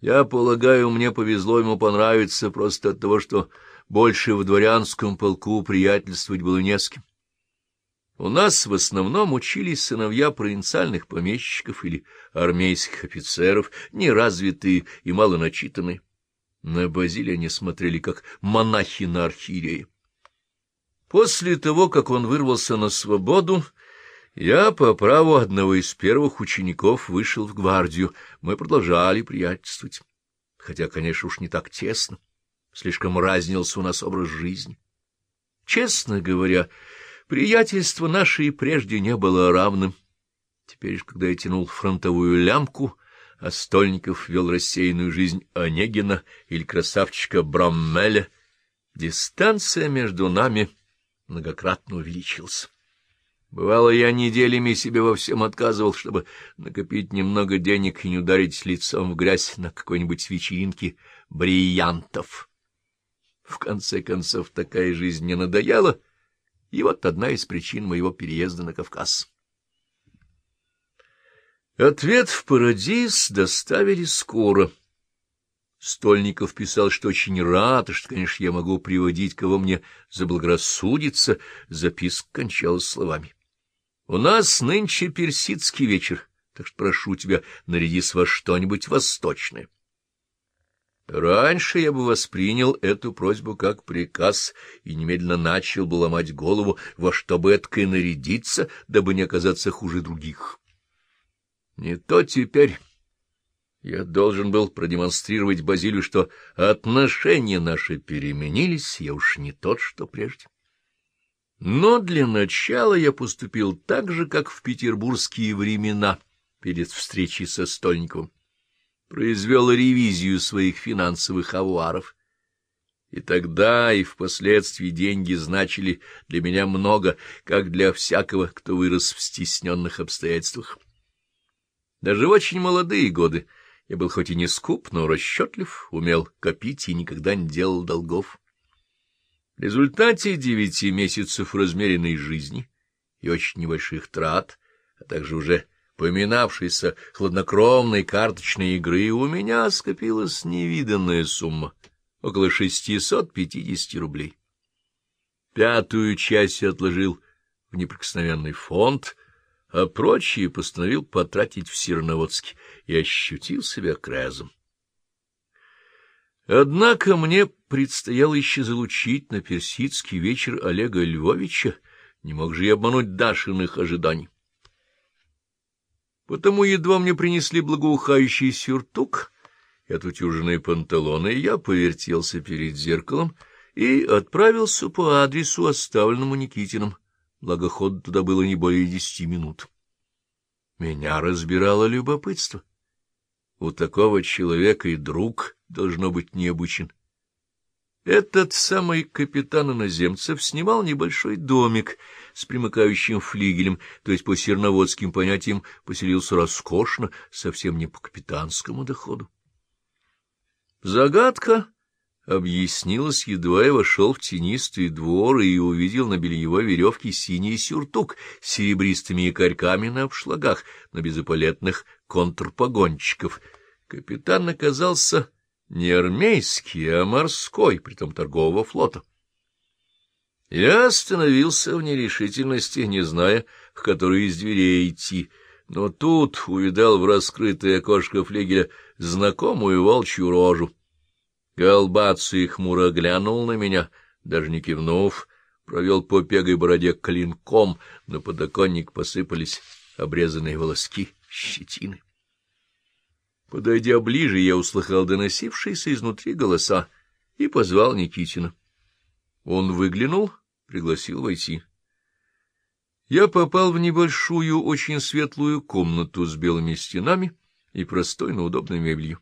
Я полагаю, мне повезло ему понравиться просто от того, что больше в дворянском полку приятельствовать было не с кем. У нас в основном учились сыновья провинциальных помещиков или армейских офицеров, неразвитые и малоначитанные. На Базилия они смотрели, как монахи на архиерея. После того, как он вырвался на свободу, я по праву одного из первых учеников вышел в гвардию. Мы продолжали приятельствовать. Хотя, конечно, уж не так тесно. Слишком разнился у нас образ жизни. Честно говоря, приятельство наше и прежде не было равным. Теперь, когда я тянул фронтовую лямку, а Стольников вел рассеянную жизнь Онегина или красавчика Браммеля, дистанция между нами многократно увеличилась. Бывало, я неделями себе во всем отказывал, чтобы накопить немного денег и не ударить лицом в грязь на какой-нибудь вечеринке бриллиантов. В конце концов, такая жизнь мне надоела, и вот одна из причин моего переезда на Кавказ. Ответ в Парадис доставили скоро. Стольников писал, что очень рад, что, конечно, я могу приводить, кого мне заблагорассудится. Записка кончалась словами. У нас нынче персидский вечер, так что прошу тебя, нарядись во что-нибудь восточное. Раньше я бы воспринял эту просьбу как приказ и немедленно начал бы ломать голову, во что бы эткой нарядиться, дабы не оказаться хуже других. Не то теперь. Я должен был продемонстрировать Базилию, что отношения наши переменились, я уж не тот, что прежде. Но для начала я поступил так же, как в петербургские времена перед встречей со Стольниковым. Произвел ревизию своих финансовых авуаров. И тогда, и впоследствии деньги значили для меня много, как для всякого, кто вырос в стесненных обстоятельствах. Даже в очень молодые годы я был хоть и не скуп, но расчетлив, умел копить и никогда не делал долгов. В результате девяти месяцев размеренной жизни и очень небольших трат, а также уже поминавшейся хладнокровной карточной игры, у меня скопилась невиданная сумма — около шестисот пятидесяти рублей. Пятую часть отложил в неприкосновенный фонд, а прочие постановил потратить в Серноводске и ощутил себя кразом. Однако мне предстояло еще залучить на персидский вечер Олега Львовича, не мог же я обмануть Дашиных ожиданий. Потому едва мне принесли благоухающий сюртук и отутюженные панталоны, я повертелся перед зеркалом и отправился по адресу, оставленному Никитиным. Благо, туда было не более десяти минут. Меня разбирало любопытство. У такого человека и друг должно быть не обучен. Этот самый капитан иноземцев снимал небольшой домик с примыкающим флигелем, то есть по серноводским понятиям поселился роскошно, совсем не по капитанскому доходу. Загадка объяснилась, едва я вошел в тенистый двор и увидел на бельевой веревке синий сюртук с серебристыми якорьками на обшлагах, на безыполетных контрпогонщиков. Капитан оказался не армейский, а морской, притом торгового флота. Я остановился в нерешительности, не зная, к которой из дверей идти, но тут увидал в раскрытое окошко флигеля знакомую волчью рожу. Голбаций хмуро глянул на меня, даже не кивнув, провел по пегой бороде клинком, на подоконник посыпались обрезанные волоски щетины. Подойдя ближе, я услыхал доносившиеся изнутри голоса и позвал Никитина. Он выглянул, пригласил войти. Я попал в небольшую, очень светлую комнату с белыми стенами и простой, но удобной мебелью.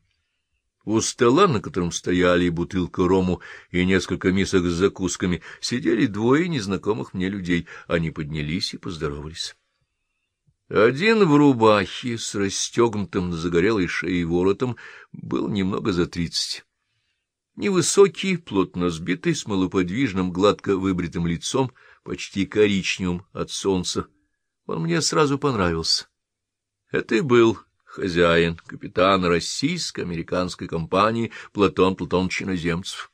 У стола, на котором стояли бутылка рому и несколько мисок с закусками, сидели двое незнакомых мне людей. Они поднялись и поздоровались. Один в рубахе с расстегнутым на загорелой шее воротом был немного за тридцать. Невысокий, плотно сбитый, с малоподвижным, гладко выбритым лицом, почти коричневым от солнца. Он мне сразу понравился. Это и был хозяин, капитан российско-американской компании Платон Платонович Иноземцев.